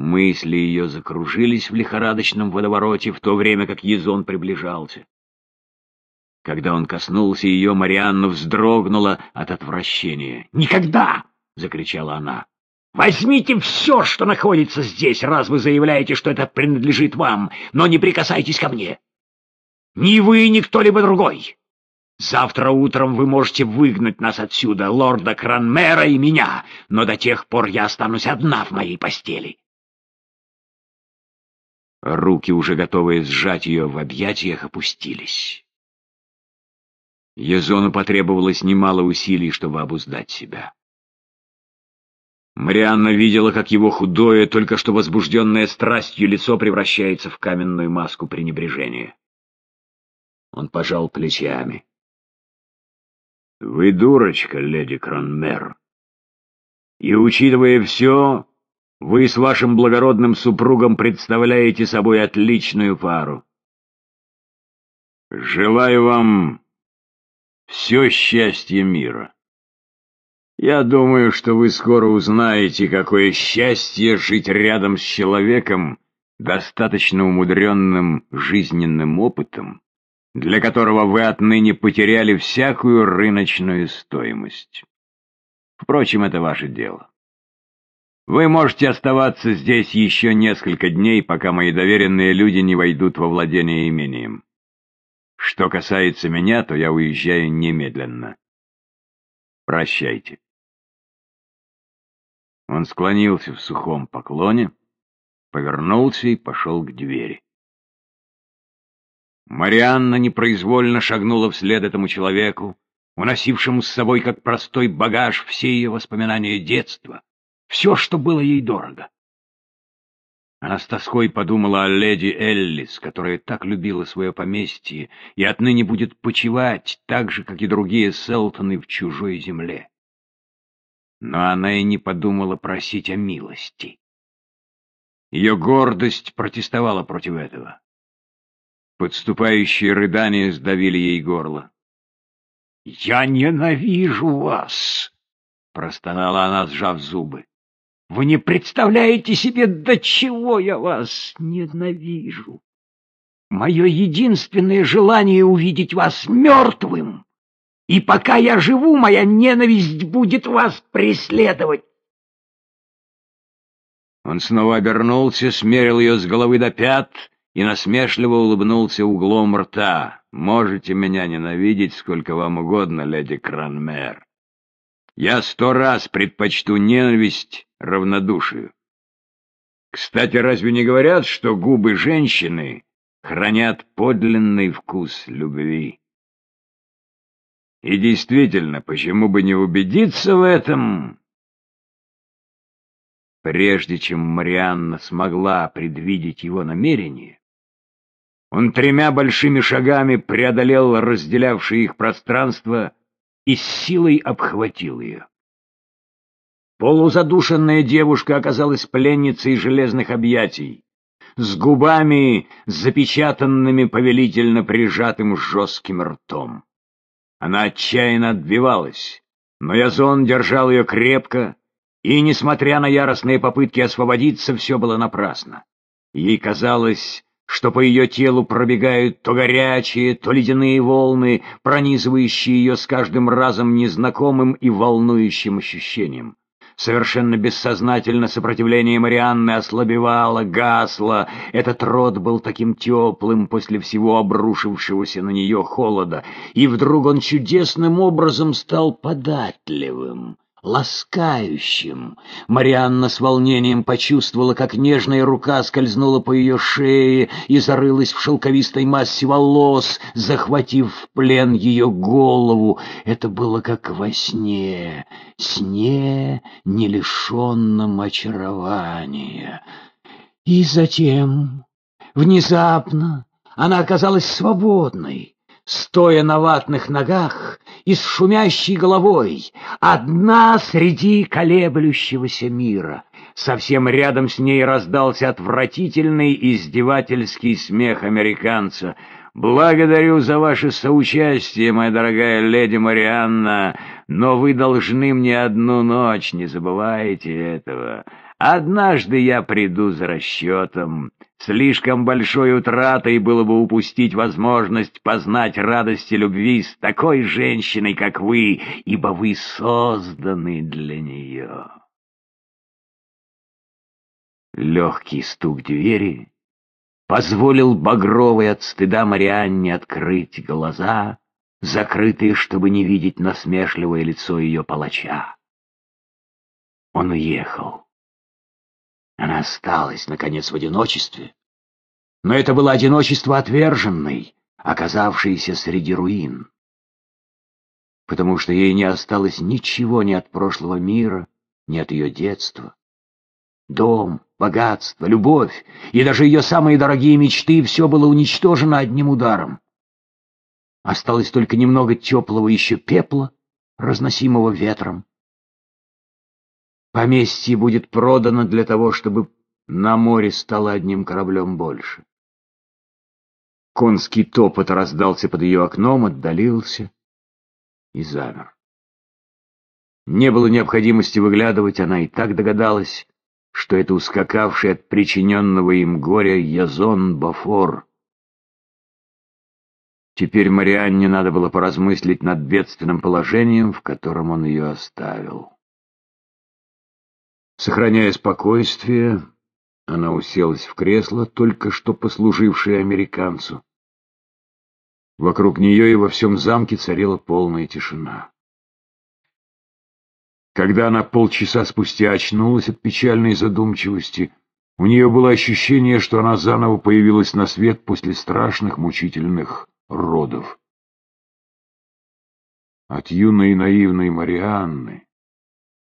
Мысли ее закружились в лихорадочном водовороте, в то время как Езон приближался. Когда он коснулся ее, Марианна вздрогнула от отвращения. «Никогда!» — закричала она. «Возьмите все, что находится здесь, раз вы заявляете, что это принадлежит вам, но не прикасайтесь ко мне. Ни вы, ни кто-либо другой. Завтра утром вы можете выгнать нас отсюда, лорда Кранмера и меня, но до тех пор я останусь одна в моей постели». Руки, уже готовые сжать ее в объятиях, опустились. Езону потребовалось немало усилий, чтобы обуздать себя. Марианна видела, как его худое, только что возбужденное страстью лицо превращается в каменную маску пренебрежения. Он пожал плечами. — Вы дурочка, леди Кронмер. И, учитывая все, вы с вашим благородным супругом представляете собой отличную пару. Желаю вам все счастье мира. Я думаю, что вы скоро узнаете, какое счастье жить рядом с человеком, достаточно умудренным жизненным опытом, для которого вы отныне потеряли всякую рыночную стоимость. Впрочем, это ваше дело. Вы можете оставаться здесь еще несколько дней, пока мои доверенные люди не войдут во владение имением. Что касается меня, то я уезжаю немедленно. Прощайте. Он склонился в сухом поклоне, повернулся и пошел к двери. Марианна непроизвольно шагнула вслед этому человеку, уносившему с собой как простой багаж все ее воспоминания детства, все, что было ей дорого. Она с тоской подумала о леди Эллис, которая так любила свое поместье и отныне будет почивать так же, как и другие Селтоны в чужой земле. Но она и не подумала просить о милости. Ее гордость протестовала против этого. Подступающие рыдания сдавили ей горло. «Я ненавижу вас!» — простонала она, сжав зубы. Вы не представляете себе, до чего я вас ненавижу. Мое единственное желание увидеть вас мертвым. И пока я живу, моя ненависть будет вас преследовать. Он снова обернулся, смерил ее с головы до пят и насмешливо улыбнулся углом рта. «Можете меня ненавидеть сколько вам угодно, леди Кранмер. Я сто раз предпочту ненависть равнодушию. Кстати, разве не говорят, что губы женщины хранят подлинный вкус любви? И действительно, почему бы не убедиться в этом? Прежде чем Марианна смогла предвидеть его намерение, он тремя большими шагами преодолел разделявшее их пространство и с силой обхватил ее. Полузадушенная девушка оказалась пленницей железных объятий, с губами, запечатанными повелительно прижатым жестким ртом. Она отчаянно отбивалась, но Язон держал ее крепко, и, несмотря на яростные попытки освободиться, все было напрасно. Ей казалось, что по ее телу пробегают то горячие, то ледяные волны, пронизывающие ее с каждым разом незнакомым и волнующим ощущением. Совершенно бессознательно сопротивление Марианны ослабевало, гасло. Этот рот был таким теплым после всего обрушившегося на нее холода, и вдруг он чудесным образом стал податливым ласкающим. Марианна с волнением почувствовала, как нежная рука скользнула по ее шее и зарылась в шелковистой массе волос, захватив в плен ее голову. Это было как во сне, сне, не лишенном очарования. И затем, внезапно, она оказалась свободной, стоя на ватных ногах и с шумящей головой, одна среди колеблющегося мира. Совсем рядом с ней раздался отвратительный издевательский смех американца. «Благодарю за ваше соучастие, моя дорогая леди Марианна, но вы должны мне одну ночь, не забывайте этого. Однажды я приду за расчетом. Слишком большой утратой было бы упустить возможность познать радости любви с такой женщиной, как вы, ибо вы созданы для нее. Легкий стук двери позволил багровой от стыда Марианне открыть глаза, закрытые, чтобы не видеть насмешливое лицо ее палача. Он уехал. Она осталась, наконец, в одиночестве. Но это было одиночество отверженной, оказавшейся среди руин. Потому что ей не осталось ничего ни от прошлого мира, ни от ее детства. Дом, богатство, любовь и даже ее самые дорогие мечты — все было уничтожено одним ударом. Осталось только немного теплого еще пепла, разносимого ветром. Поместье будет продано для того, чтобы на море стало одним кораблем больше. Конский топот раздался под ее окном, отдалился и замер. Не было необходимости выглядывать, она и так догадалась, что это ускакавший от причиненного им горя Язон Бафор. Теперь Марианне надо было поразмыслить над бедственным положением, в котором он ее оставил. Сохраняя спокойствие, она уселась в кресло, только что послужившее американцу. Вокруг нее и во всем замке царила полная тишина. Когда она полчаса спустя очнулась от печальной задумчивости, у нее было ощущение, что она заново появилась на свет после страшных мучительных родов. От юной наивной Марианны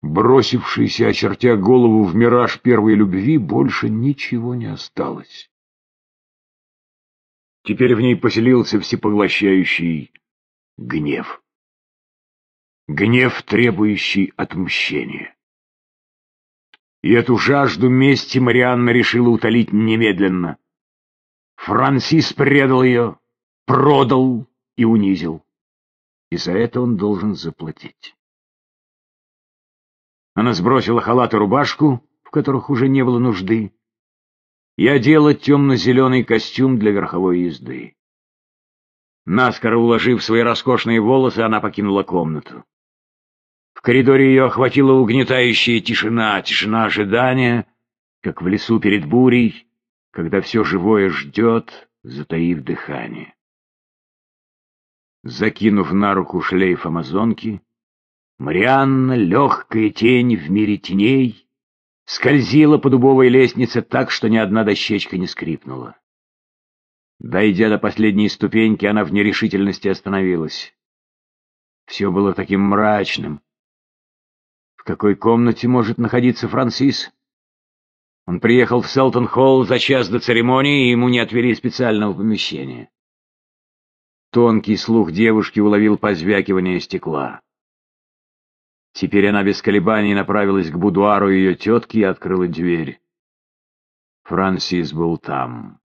бросившейся, очертя голову в мираж первой любви, больше ничего не осталось. Теперь в ней поселился всепоглощающий гнев. Гнев, требующий отмщения. И эту жажду мести Марианна решила утолить немедленно. Франсис предал ее, продал и унизил. И за это он должен заплатить. Она сбросила халат и рубашку, в которых уже не было нужды, и одела темно-зеленый костюм для верховой езды. Наскоро уложив свои роскошные волосы, она покинула комнату. В коридоре ее охватила угнетающая тишина, тишина ожидания, как в лесу перед бурей, когда все живое ждет, затаив дыхание. Закинув на руку шлейф амазонки, Марианна, легкая тень в мире теней, скользила по дубовой лестнице так, что ни одна дощечка не скрипнула. Дойдя до последней ступеньки, она в нерешительности остановилась. Все было таким мрачным. В какой комнате может находиться Франсис? Он приехал в Селтон-Холл за час до церемонии, и ему не отвели специального помещения. Тонкий слух девушки уловил позвякивание стекла. Теперь она без колебаний направилась к будуару ее тетки и открыла дверь. Франсис был там.